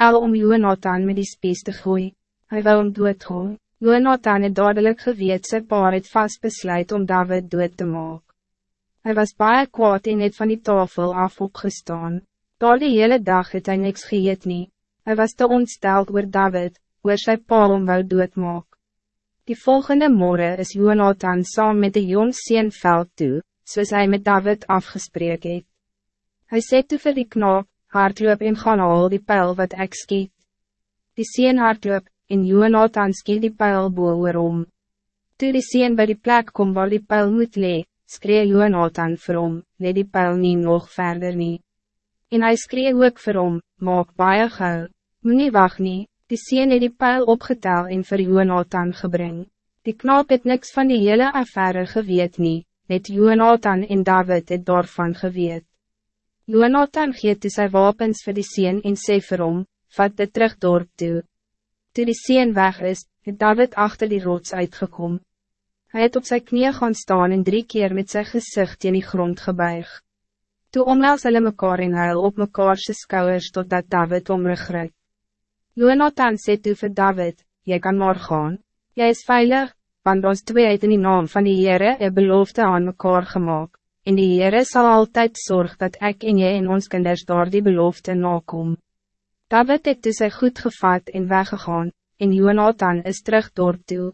al om Jonathan met die spies te gooi. Hij wil hem doodgooi. Jonathan het dadelijk geweet sy pa het vast besluit om David dood te maken. Hij was baie kwaad en het van die tafel af opgestaan. Daar die hele dag het hy niks geëet nie. Hy was te ontsteld oor David, oor sy pa om wou doodmaak. Die volgende morgen is Jonathan saam met de jong sien veld toe, soos hy met David afgespreek het. Hy sê toe vir die knaap, hardloop en gaan al die pijl wat ek skiet. Die sien hardloop, en Jonathan skiet die pijl boel om. Toe die sien bij die plek kom waar die pijl moet lee, skree Jonathan vir hom, let die pijl nie nog verder nie. En hij skree ook vir hom, maak baie gauw, moet nie wacht nie, die sien het die pijl opgetel en vir Jonathan gebring. Die knaap het niks van die hele affaire geweet nie, net Jonathan en David het daarvan geweet. Jonathan geet toe sy wapens vir die sien en sê vir hom, vat dit terug dorp toe. Toe die sien weg is, het David achter die rots uitgekom. Hij het op zijn knieën gaan staan en drie keer met zijn gezicht in die grond gebuig. Toe omhels hulle mekaar en huil op mekaarse skouwers totdat David omrugryk. Jonathan sê toe vir David, jy kan maar gaan, jy is veilig, want ons twee het in die naam van die Heere een belofte aan mekaar gemaakt en die Heere zal altijd zorgen dat ik en jy en ons kinders door die belofte nakom. David het dus sy goed gevat en weggegaan, en Jonathan is terug door toe.